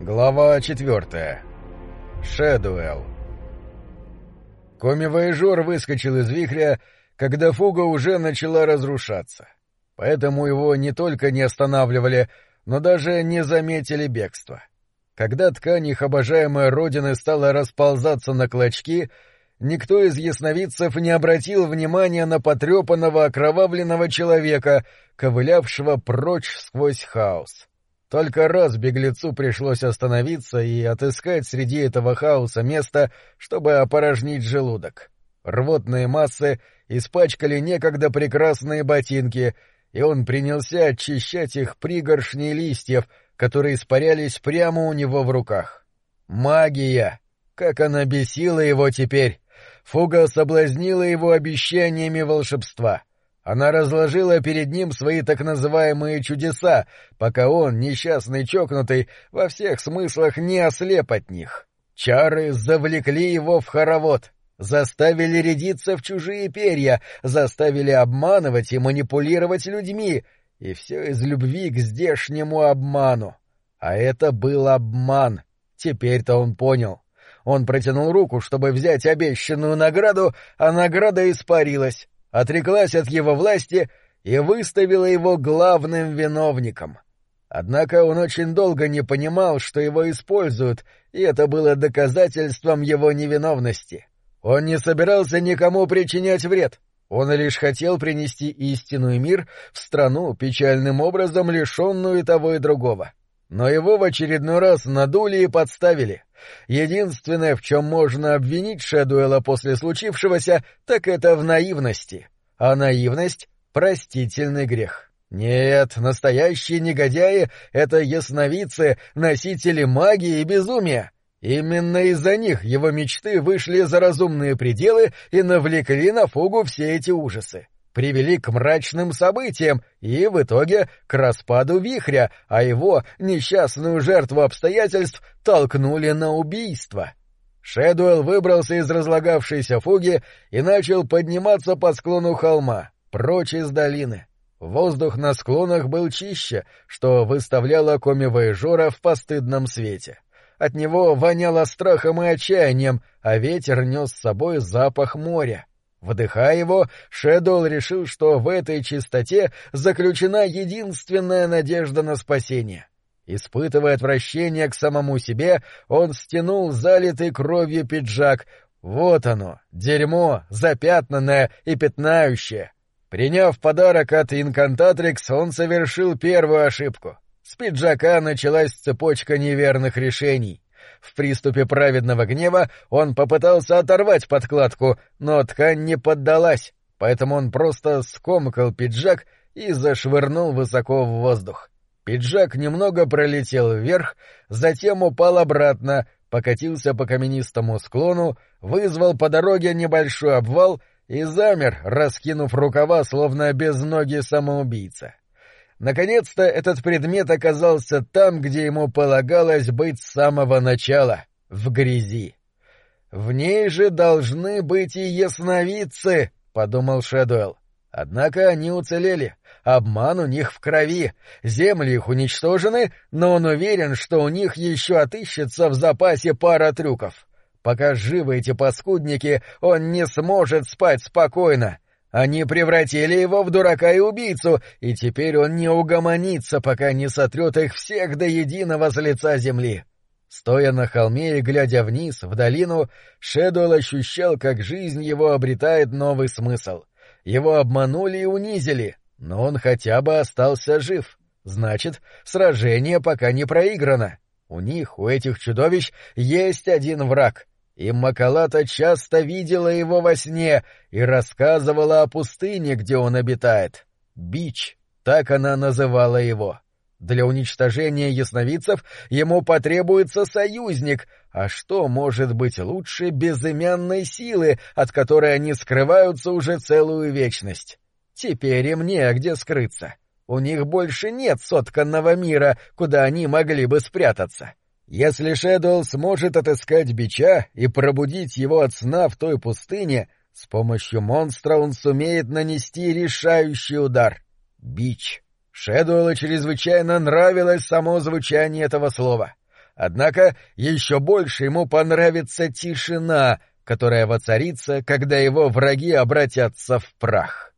Глава четвертая. Шэдуэлл. Коми-вояжер выскочил из вихря, когда фуга уже начала разрушаться. Поэтому его не только не останавливали, но даже не заметили бегства. Когда ткань их обожаемой родины стала расползаться на клочки, никто из ясновидцев не обратил внимания на потрепанного окровавленного человека, ковылявшего прочь сквозь хаос. Только раз беглецу пришлось остановиться и отыскать среди этого хаоса место, чтобы опорожнить желудок. Рвотные массы испачкали некогда прекрасные ботинки, и он принялся очищать их пригоршней листьев, которые испарялись прямо у него в руках. Магия! Как она бесила его теперь! Фуга соблазнила его обещаниями волшебства — она разложила перед ним свои так называемые чудеса, пока он, несчастный чокнутый, во всех смыслах не ослеп от них. Чары завлекли его в хоровод, заставили рядиться в чужие перья, заставили обманывать и манипулировать людьми, и все из любви к здешнему обману. А это был обман. Теперь-то он понял. Он протянул руку, чтобы взять обещанную награду, а награда испарилась отреклась от его власти и выставила его главным виновником. Однако он очень долго не понимал, что его используют, и это было доказательством его невиновности. Он не собирался никому причинять вред, он лишь хотел принести истину и мир в страну, печальным образом лишенную того и другого. Но его в очередной раз надули и подставили. Единственное, в чем можно обвинить Шэдуэла после случившегося, так это в наивности. А наивность — простительный грех. Нет, настоящие негодяи — это ясновидцы, носители магии и безумия. Именно из-за них его мечты вышли за разумные пределы и навлекли на фугу все эти ужасы привели к мрачным событиям и, в итоге, к распаду вихря, а его, несчастную жертву обстоятельств, толкнули на убийство. Шэдуэлл выбрался из разлагавшейся фуги и начал подниматься по склону холма, прочь из долины. Воздух на склонах был чище, что выставляло коми-вояжера в постыдном свете. От него воняло страхом и отчаянием, а ветер нес с собой запах моря. Вдыхая его, Шэдоу решил, что в этой чистоте заключена единственная надежда на спасение. Испытывая отвращение к самому себе, он стянул залитый кровью пиджак. Вот оно, дерьмо, запятнанное и пятнающее. Приняв подарок от инкантатрикс, он совершил первую ошибку. С пиджака началась цепочка неверных решений. В приступе праведного гнева он попытался оторвать подкладку, но ткань не поддалась, поэтому он просто скомкал пиджак и зашвырнул высоко в воздух. Пиджак немного пролетел вверх, затем упал обратно, покатился по каменистому склону, вызвал по дороге небольшой обвал и замер, раскинув рукава, словно безногий самоубийца. Наконец-то этот предмет оказался там, где ему полагалось быть с самого начала — в грязи. «В ней же должны быть и ясновидцы», — подумал Шэдуэлл. Однако они уцелели. Обман у них в крови. Земли их уничтожены, но он уверен, что у них еще отыщется в запасе пара трюков. Пока живы эти паскудники, он не сможет спать спокойно. Они превратили его в дурака и убийцу, и теперь он не угомонится, пока не сотрет их всех до единого с лица земли. Стоя на холме и глядя вниз, в долину, Шэдуэлл ощущал, как жизнь его обретает новый смысл. Его обманули и унизили, но он хотя бы остался жив. Значит, сражение пока не проиграно. У них, у этих чудовищ, есть один враг — и Макалата часто видела его во сне и рассказывала о пустыне, где он обитает. Бич, так она называла его. Для уничтожения ясновидцев ему потребуется союзник, а что может быть лучше безымянной силы, от которой они скрываются уже целую вечность? Теперь им негде скрыться. У них больше нет сотканного мира, куда они могли бы спрятаться. Если Шэдоу сможет отыскать бича и пробудить его от сна в той пустыне, с помощью монстра он сумеет нанести решающий удар. Бич. Шэдуэлу чрезвычайно нравилось само звучание этого слова. Однако еще больше ему понравится тишина, которая воцарится, когда его враги обратятся в прах.